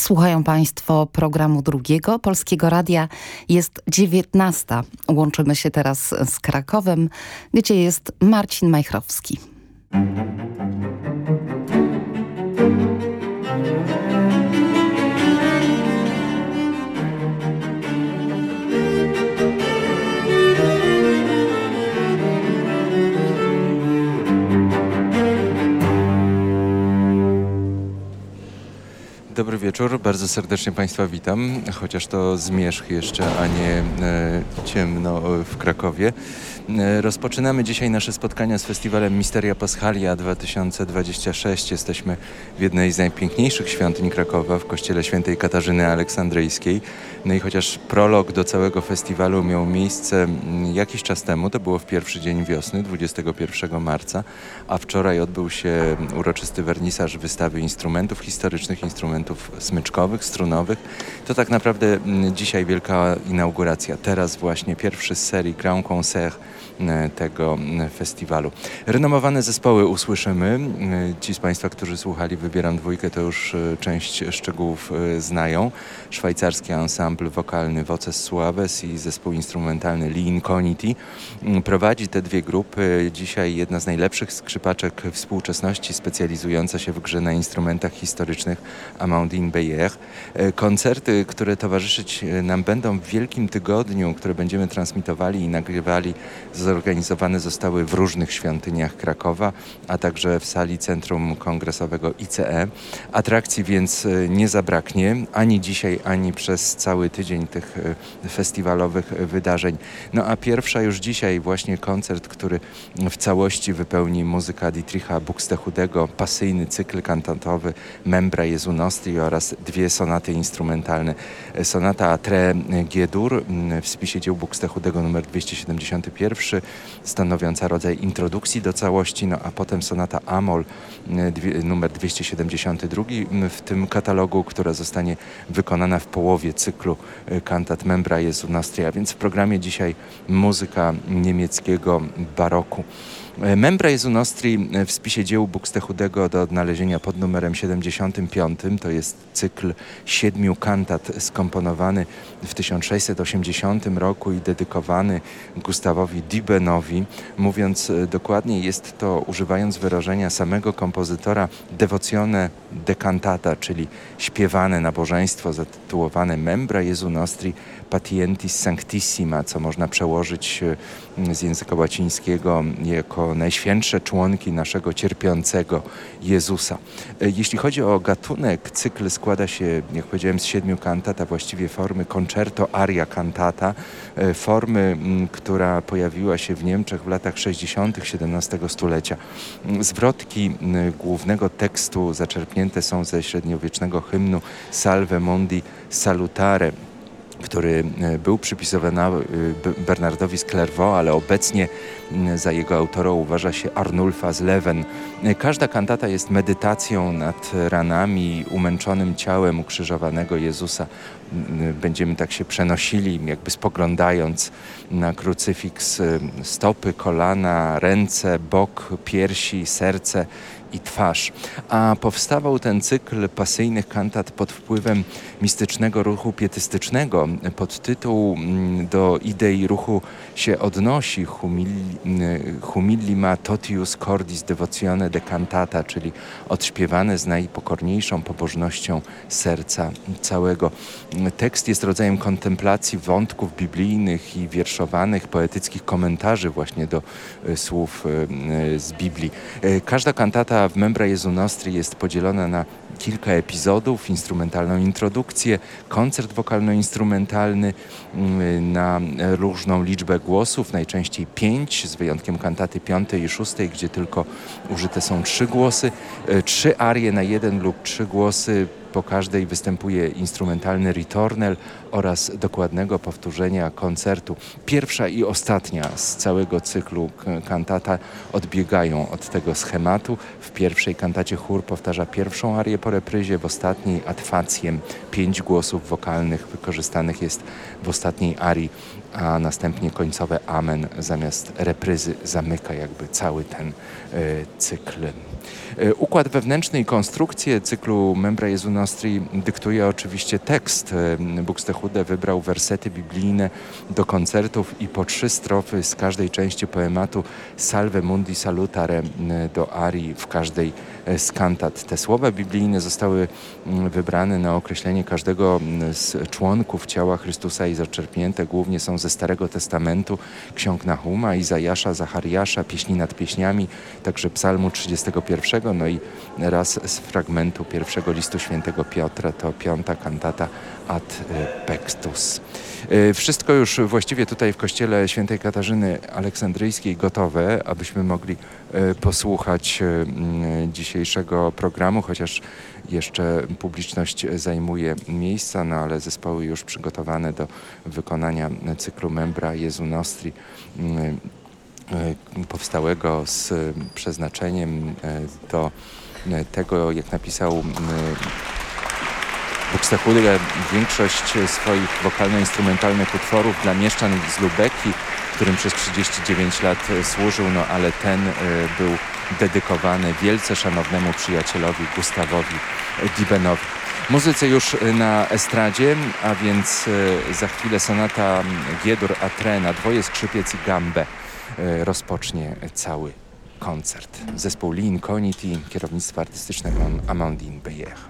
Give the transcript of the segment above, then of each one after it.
Słuchają Państwo programu drugiego Polskiego Radia. Jest 19. Łączymy się teraz z Krakowem, gdzie jest Marcin Majchrowski. Dobry wieczór, bardzo serdecznie Państwa witam, chociaż to zmierzch jeszcze, a nie e, ciemno w Krakowie. E, rozpoczynamy dzisiaj nasze spotkania z festiwalem Misteria Paschalia 2026. Jesteśmy w jednej z najpiękniejszych świątyń Krakowa, w kościele świętej Katarzyny Aleksandryjskiej. No i chociaż prolog do całego festiwalu miał miejsce jakiś czas temu, to było w pierwszy dzień wiosny, 21 marca, a wczoraj odbył się uroczysty wernisaż wystawy instrumentów historycznych, instrumentów smyczkowych, strunowych, to tak naprawdę dzisiaj wielka inauguracja. Teraz właśnie pierwszy z serii Grand Concert tego festiwalu. Renomowane zespoły usłyszymy. E, ci z Państwa, którzy słuchali Wybieram Dwójkę, to już e, część szczegółów znają. Szwajcarski ensemble wokalny Voces Suaves i zespół instrumentalny Li Incogniti. Prowadzi te dwie grupy. Dzisiaj jedna z najlepszych skrzypaczek współczesności, specjalizująca się w grze na instrumentach historycznych Amandine Beyer. Koncerty, które towarzyszyć nam będą w Wielkim Tygodniu, które będziemy transmitowali i nagrywali zorganizowane zostały w różnych świątyniach Krakowa, a także w sali Centrum Kongresowego ICE. Atrakcji więc e, nie zabraknie ani dzisiaj, ani przez cały tydzień tych e, festiwalowych wydarzeń. No a pierwsza już dzisiaj właśnie koncert, który w całości wypełni muzyka Dietricha Buxtehudego, pasyjny cykl kantatowy Membra Jezu Nostri oraz dwie sonaty instrumentalne. Sonata Tre G-dur w spisie dzieł Buxtehudego numer 271 stanowiąca rodzaj introdukcji do całości, no a potem sonata Amol e, numer 272 w tym katalogu, która zostanie wykonana w połowie cyklu e, kantat Membra Jezu Nostria, więc w programie dzisiaj muzyka niemieckiego baroku. E, Membra Jezu Nostri e, w spisie dzieł Buxtehudego do odnalezienia pod numerem 75. To jest cykl siedmiu kantat skomponowany w 1680 roku i dedykowany Gustawowi Dibenowi. Mówiąc e, dokładniej, jest to, używając wyrażenia samego kompozytora, devocione decantata, czyli śpiewane nabożeństwo zatytułowane Membra Jezu Nostri Patientis Sanctissima, co można przełożyć z języka łacińskiego jako najświętsze członki naszego cierpiącego Jezusa. E, jeśli chodzi o gatunek, cykl składa się, jak powiedziałem, z siedmiu kantat, a właściwie formy concerto aria cantata, e, formy, która pojawiła się w Niemczech w latach 60. XVII stulecia. Zwrotki głównego tekstu zaczerpnięte są ze średniowiecznego hymnu Salve Mundi Salutare który e, był przypisywany e, Bernardowi z Clairvaux, ale obecnie za jego autora uważa się Arnulfa z Leven. E, każda kantata jest medytacją nad ranami, umęczonym ciałem ukrzyżowanego Jezusa. Będziemy tak się przenosili, jakby spoglądając na krucyfiks stopy, kolana, ręce, bok, piersi, serce i twarz. A powstawał ten cykl pasyjnych kantat pod wpływem mistycznego ruchu pietystycznego. Pod tytuł mm, do idei ruchu się odnosi Humillima totius cordis devotione de cantata, czyli odśpiewane z najpokorniejszą pobożnością serca całego. Tekst jest rodzajem kontemplacji wątków biblijnych i wierszowanych, poetyckich komentarzy właśnie do e, słów e, z Biblii. E, każda kantata w Membra Jezu Nostri jest podzielona na kilka epizodów, instrumentalną introdukcję, koncert wokalno-instrumentalny mm, na różną liczbę głosów, najczęściej pięć, z wyjątkiem kantaty piątej i szóstej, gdzie tylko użyte są trzy głosy, e, trzy arie na jeden lub trzy głosy po każdej występuje instrumentalny ritornel oraz dokładnego powtórzenia koncertu. Pierwsza i ostatnia z całego cyklu kantata odbiegają od tego schematu. W pierwszej kantacie chór powtarza pierwszą arię po repryzie, w ostatniej adfacjem pięć głosów wokalnych wykorzystanych jest w ostatniej arii a następnie końcowe Amen zamiast repryzy zamyka jakby cały ten e, cykl. E, układ wewnętrzny i konstrukcję cyklu Membra Jezu Nostri dyktuje oczywiście tekst. E, Buxtehude wybrał wersety biblijne do koncertów i po trzy strofy z każdej części poematu Salve Mundi Salutare do arii w każdej z kantat. Te słowa biblijne zostały wybrane na określenie każdego z członków ciała Chrystusa i zaczerpnięte głównie są ze Starego Testamentu, ksiąg Nahuma, Izajasza, Zachariasza, pieśni nad pieśniami, także psalmu 31, no i raz z fragmentu pierwszego listu świętego Piotra, to piąta kantata Ad Pextus. E, wszystko już właściwie tutaj w kościele świętej Katarzyny Aleksandryjskiej gotowe, abyśmy mogli e, posłuchać dzisiejszego programu, chociaż jeszcze publiczność zajmuje miejsca, no ale zespoły już przygotowane do wykonania cyklu Membra Jezu Nostri powstałego z przeznaczeniem do tego, jak napisał Buxtehude większość swoich wokalno-instrumentalnych utworów dla mieszczan z Lubeki, którym przez 39 lat służył, no ale ten e, był dedykowany wielce szanownemu przyjacielowi Gustawowi Dibenowi. Muzycy już na estradzie, a więc e, za chwilę sonata Giedur Atrena, dwoje skrzypiec i gambę e, rozpocznie cały koncert. Zespół Lean Conity, kierownictwo artystycznego Amandine Beyer.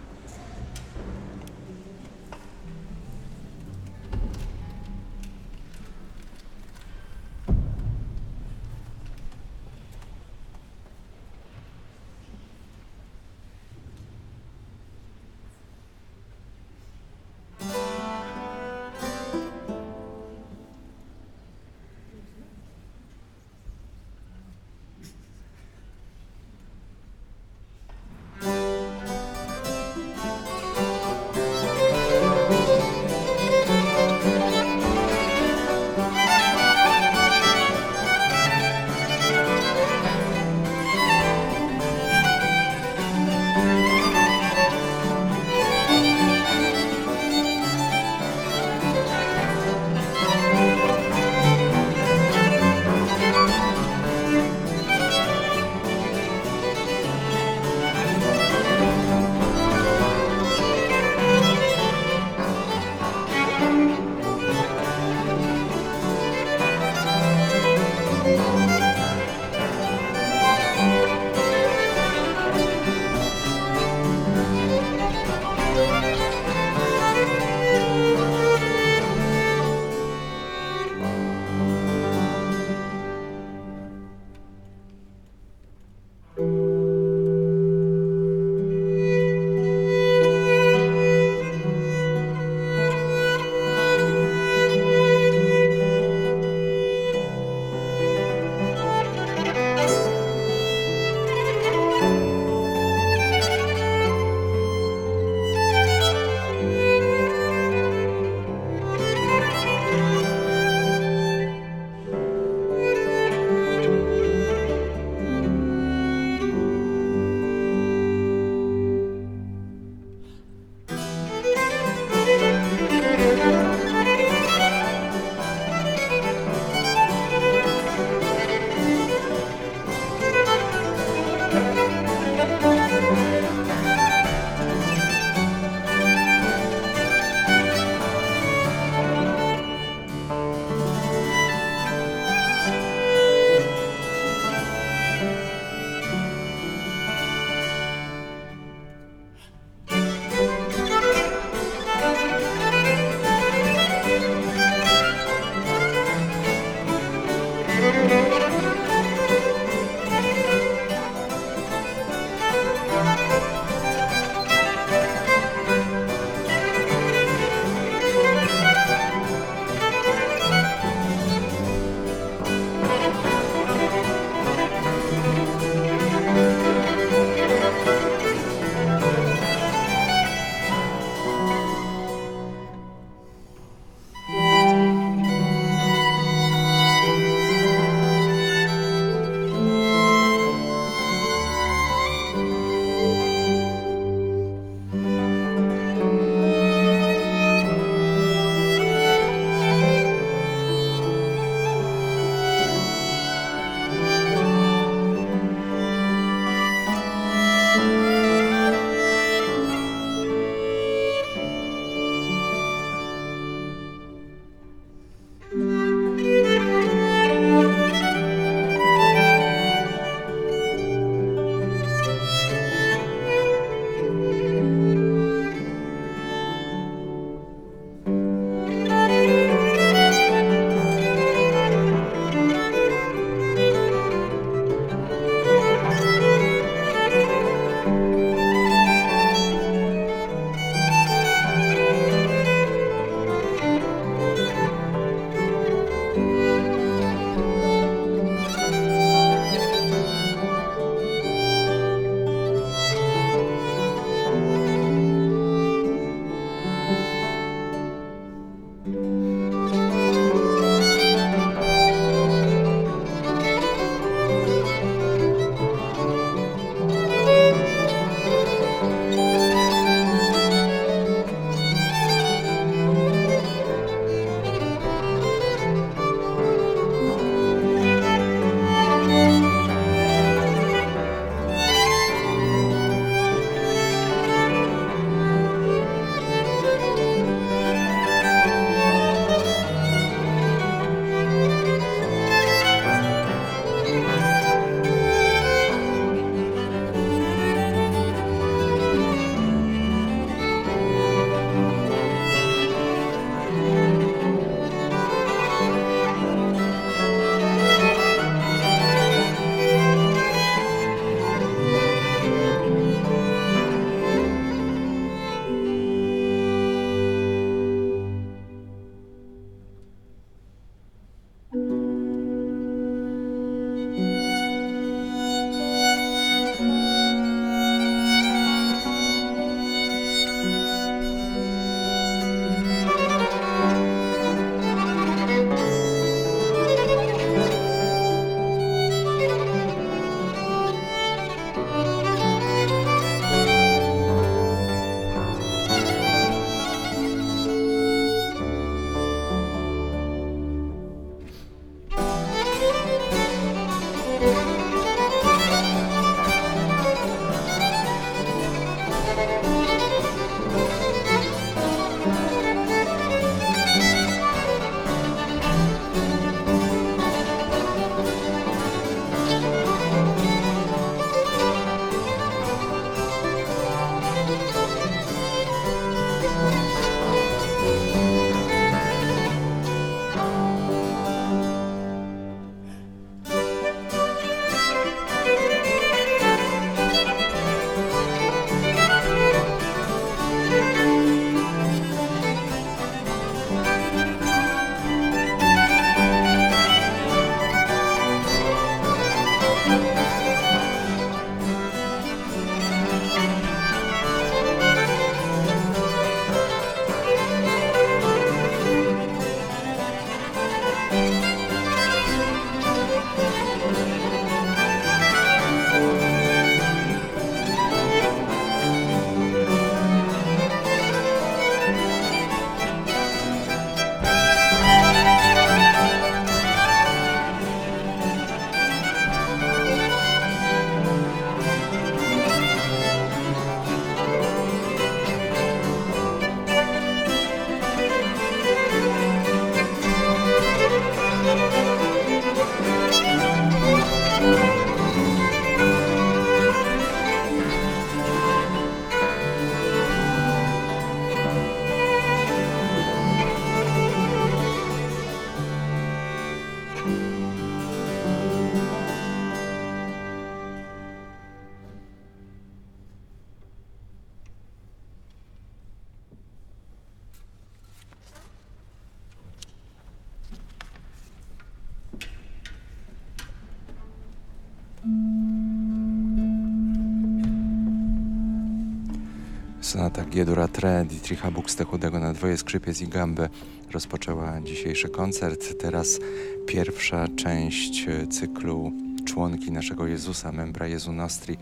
Sonata G-dur Tre Dietricha Buxtehudego na dwoje skrzypiec i gambę rozpoczęła dzisiejszy koncert. Teraz pierwsza część e, cyklu Członki naszego Jezusa, Membra Jezu Nostri,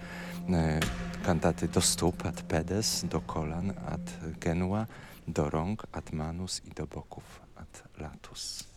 e, kantaty do stóp, ad pedes, do kolan, ad genua, do rąk, ad manus i do boków, ad latus.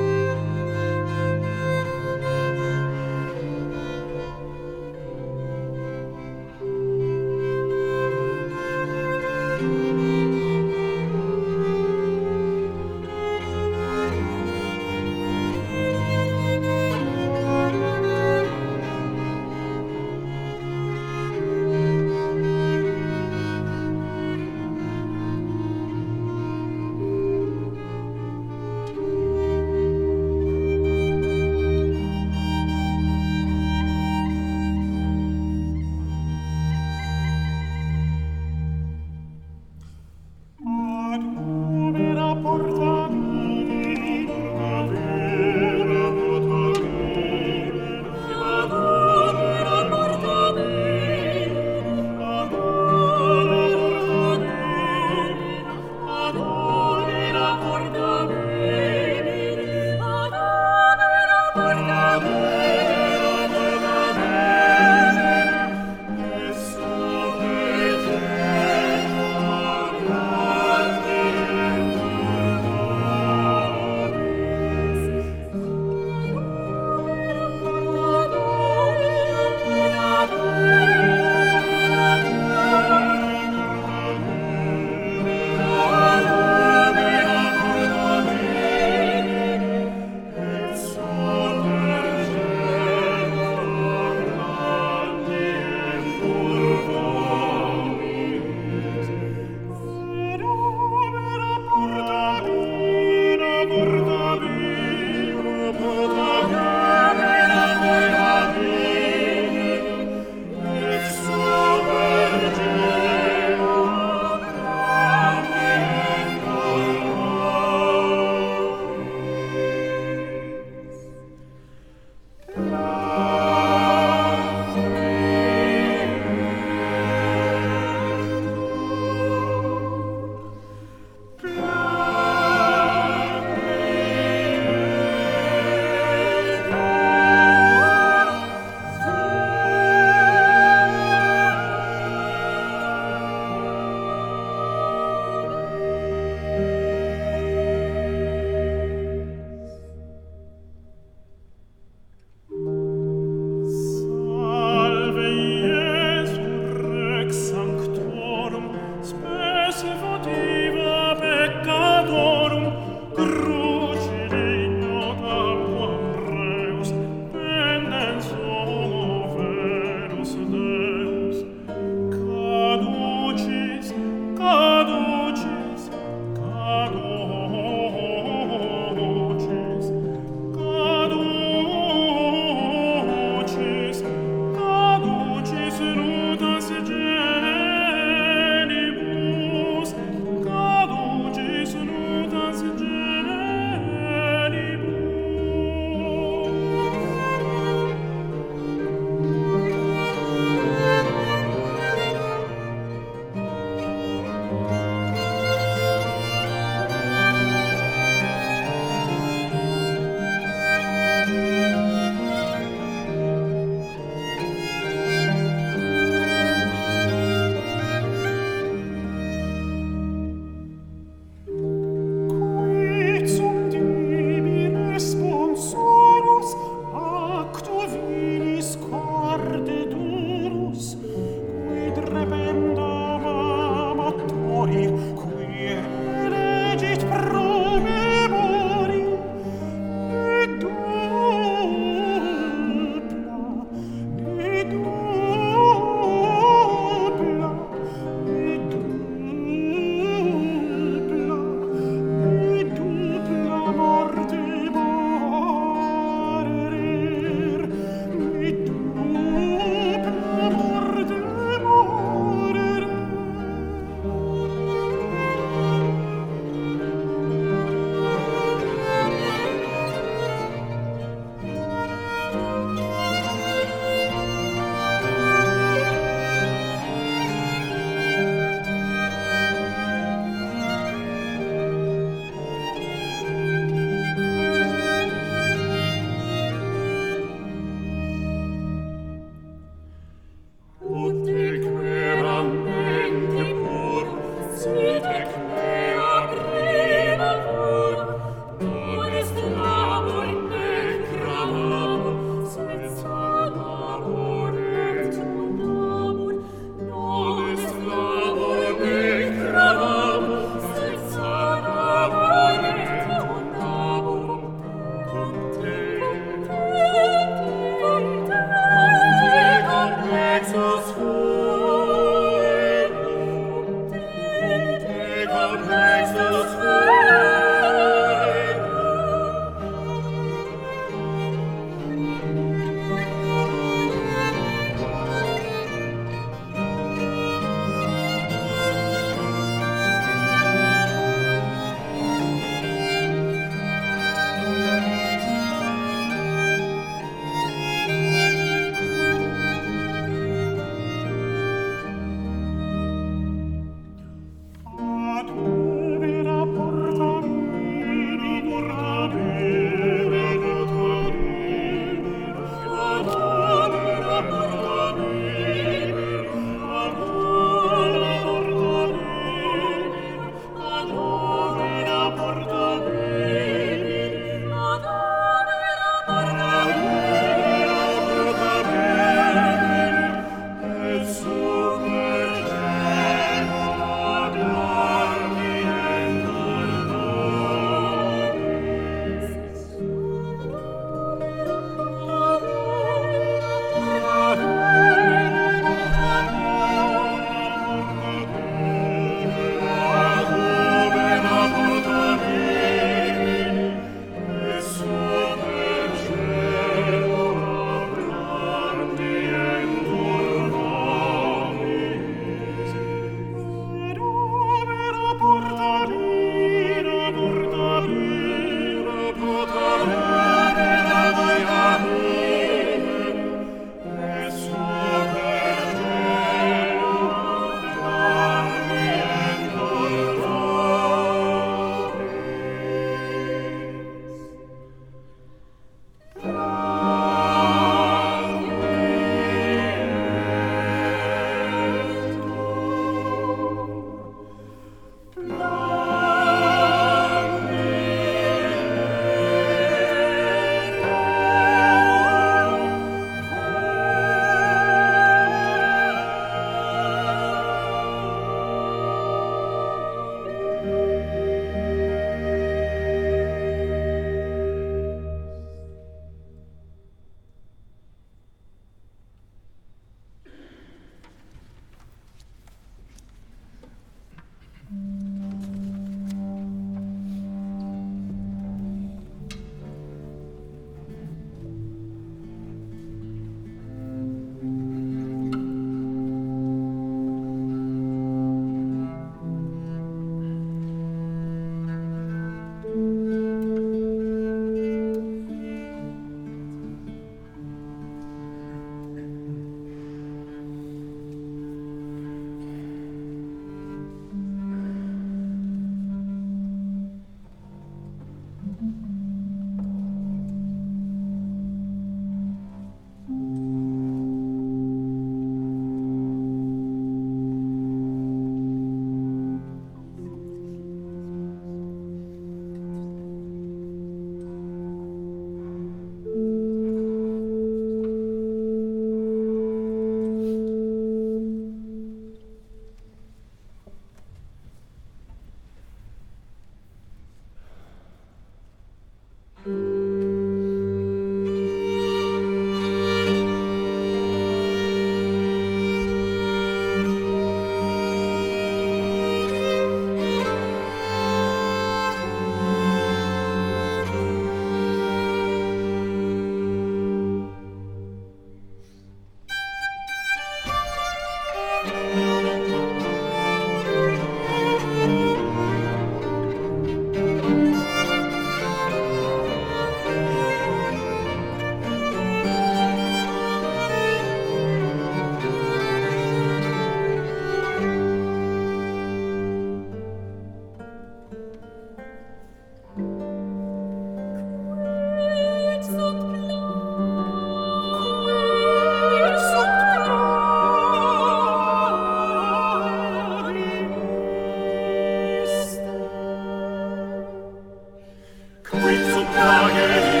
Qui zu plagen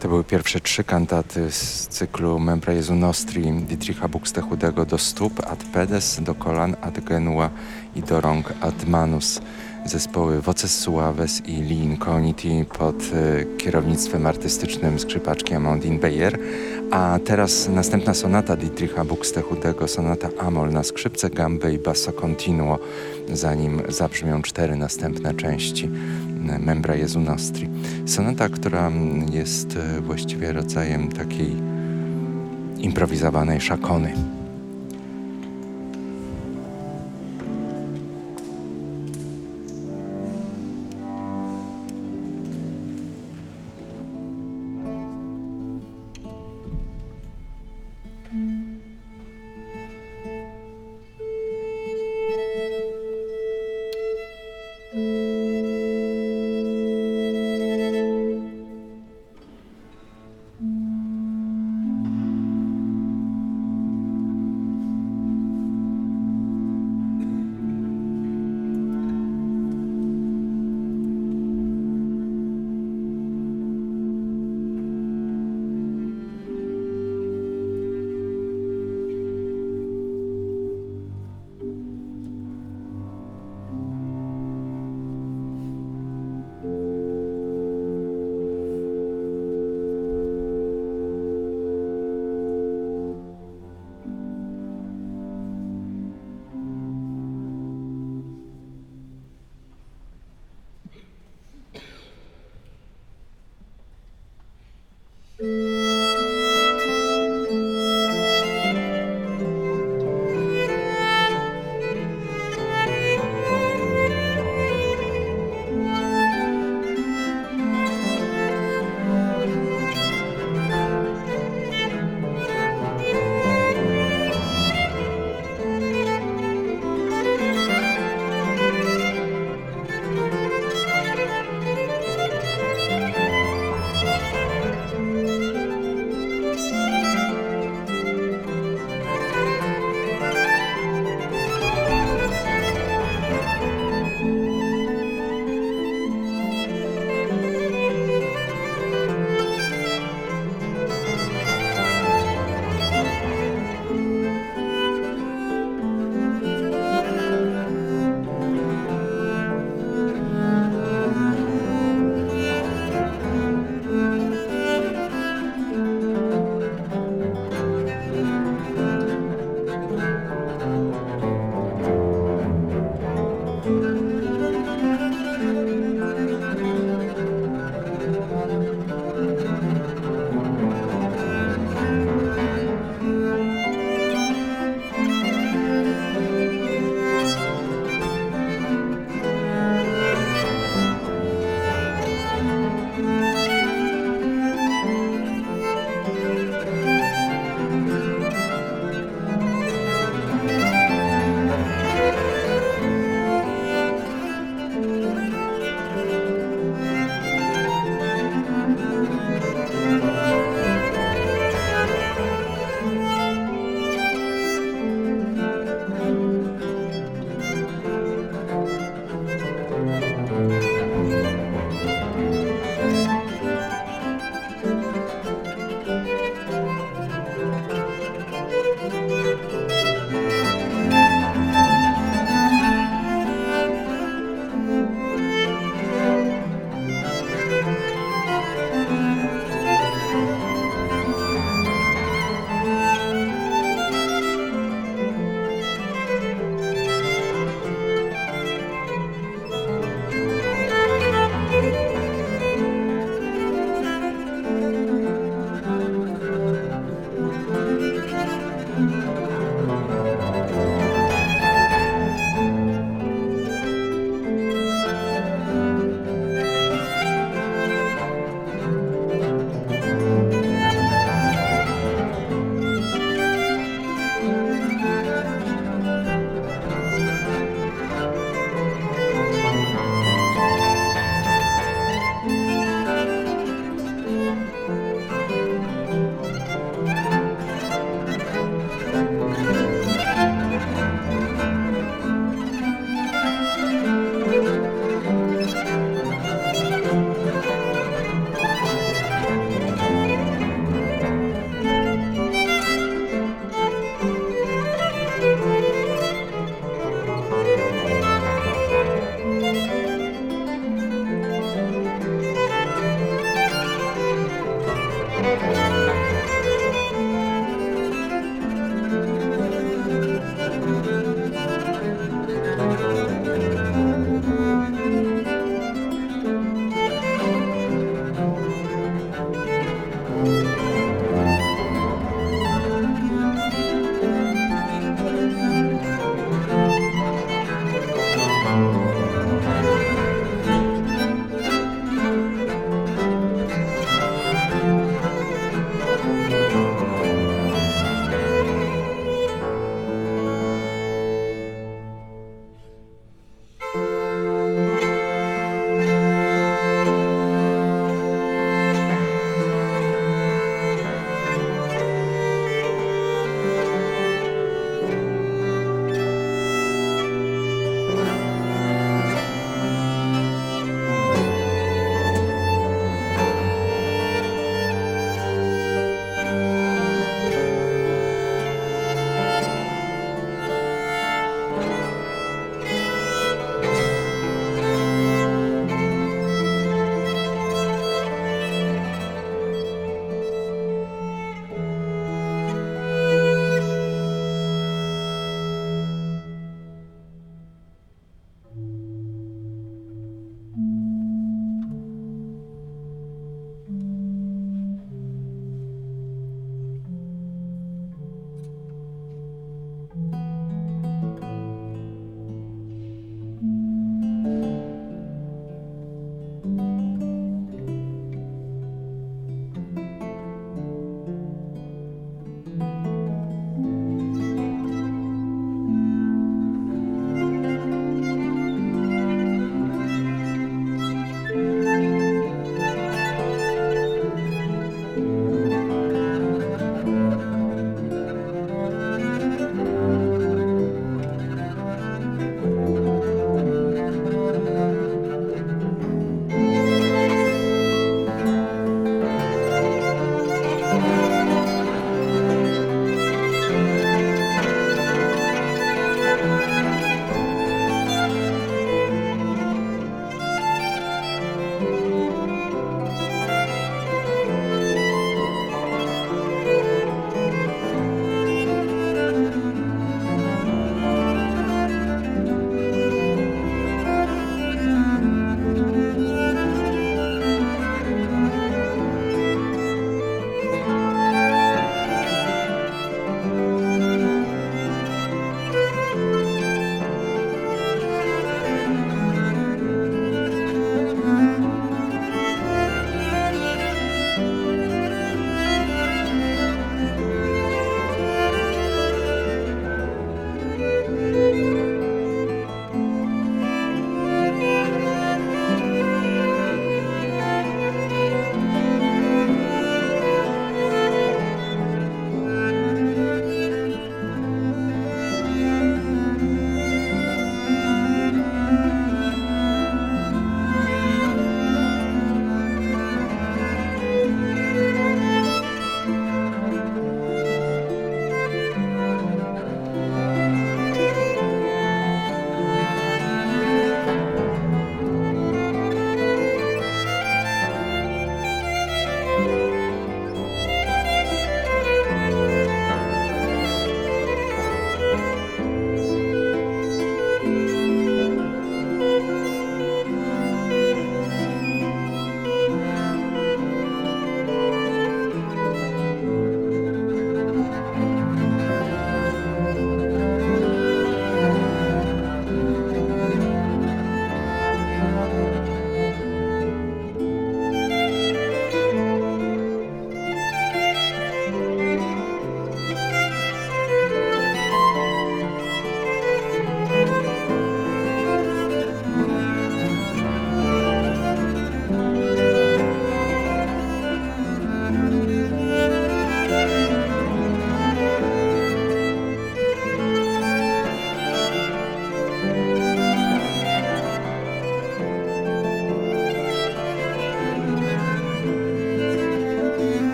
To były pierwsze trzy kantaty z cyklu Membra Jezu Nostri Dietricha Buxtehudego do stóp ad pedes, do kolan ad genua i do rąk ad manus. Zespoły Voces Suaves i Li Incogniti pod e, kierownictwem artystycznym skrzypaczki Amandine Beyer. A teraz następna sonata Dietricha Buxtehudego, sonata Amol na skrzypce, gambę i basso continuo, zanim zabrzmią cztery następne części e, Membra Jezu Nostri. Sonata, która jest e, właściwie rodzajem takiej improwizowanej szakony.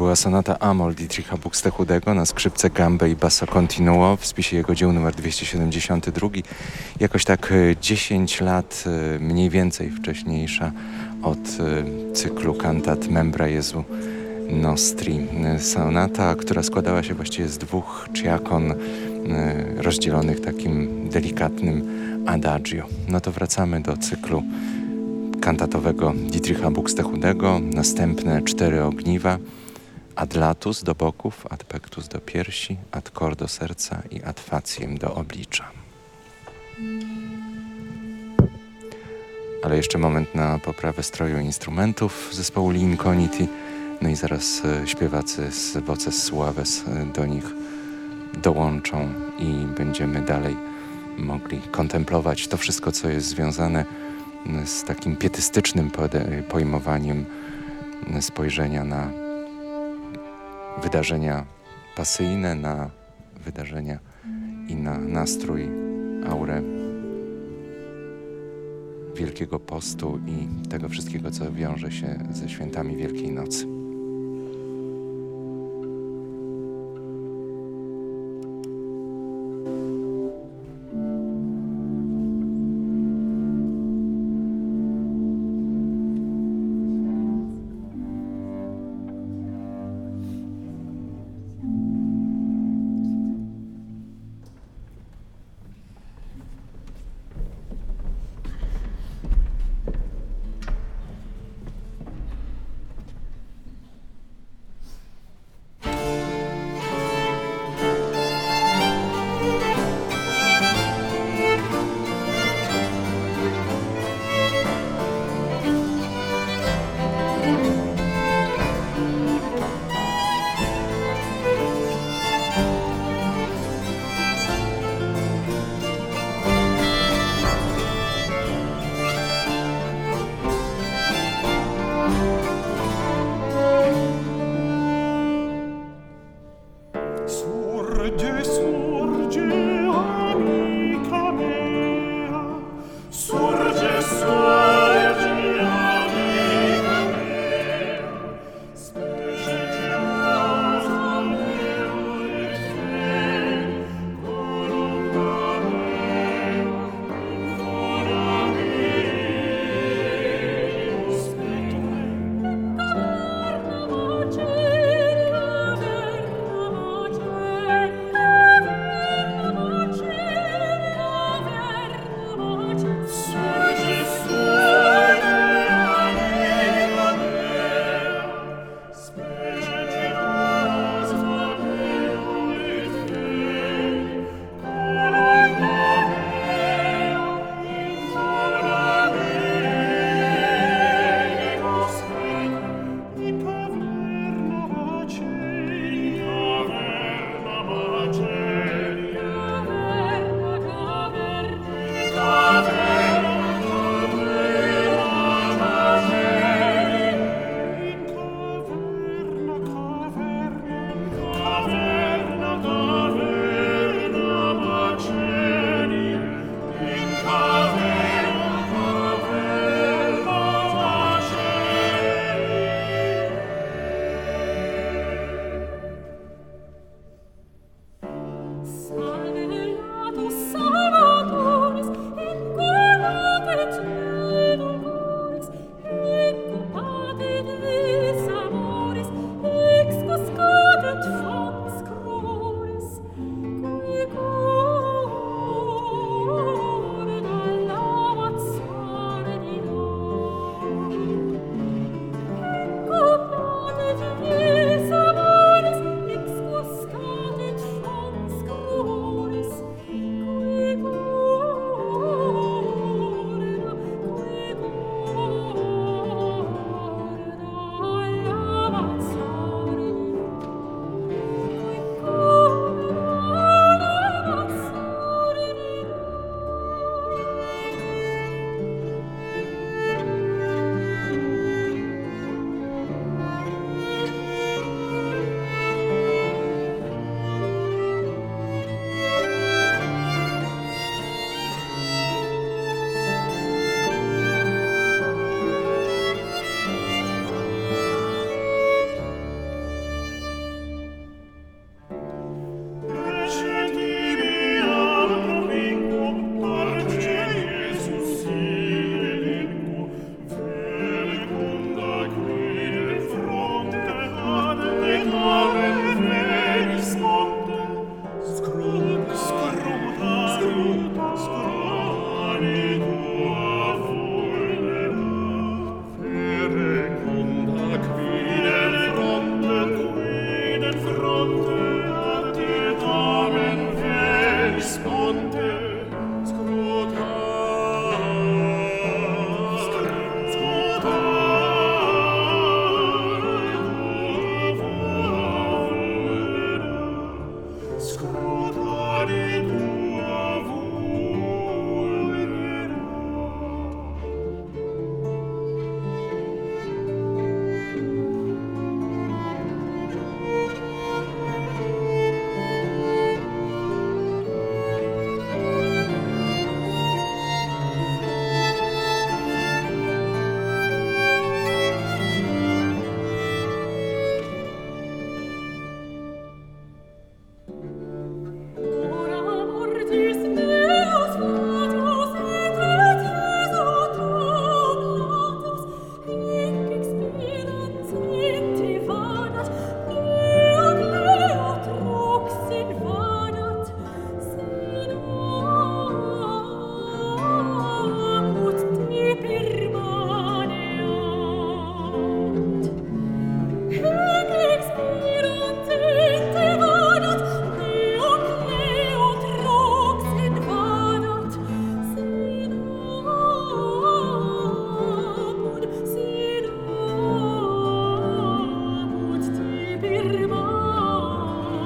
Była sonata Amol Dietricha Buxtehudego na skrzypce gambę i basso continuo w spisie jego dzieł numer 272. Jakoś tak e, 10 lat e, mniej więcej wcześniejsza od e, cyklu kantat Membra Jezu Nostri. E, Sonata, która składała się właściwie z dwóch ciakon e, rozdzielonych takim delikatnym adagio. No to wracamy do cyklu kantatowego Dietricha Buxtehudego, następne cztery ogniwa, ad latus do boków, ad pectus do piersi, ad cor do serca i ad faciem do oblicza. Ale jeszcze moment na poprawę stroju instrumentów zespołu Lincolnity, no i zaraz e, śpiewacy z Voces Suaves e, do nich dołączą i będziemy dalej mogli kontemplować to wszystko, co jest związane z takim pietystycznym pojmowaniem spojrzenia na wydarzenia pasyjne, na wydarzenia i na nastrój, aurę Wielkiego Postu i tego wszystkiego, co wiąże się ze świętami Wielkiej Nocy.